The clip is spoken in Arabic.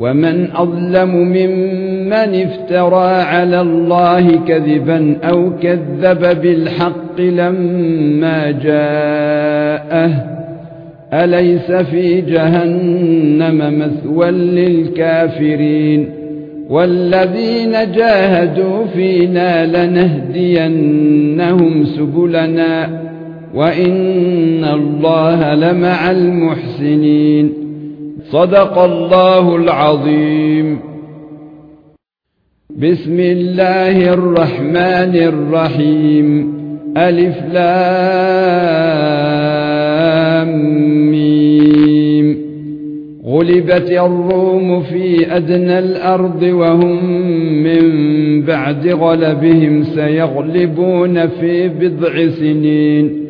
ومن أظلم ممن افترى على الله كذبا أو كذب بالحق لما جاءه أليس في جهنم مثوى للكافرين والذين جاهدوا فينا لنهدينهم سبلنا وإن الله لمع المحسنين صدق الله العظيم بسم الله الرحمن الرحيم الف لام ميم غلبت الروم في ادنى الأرض وهم من بعد غلبهم سيغلبون في بضع سنين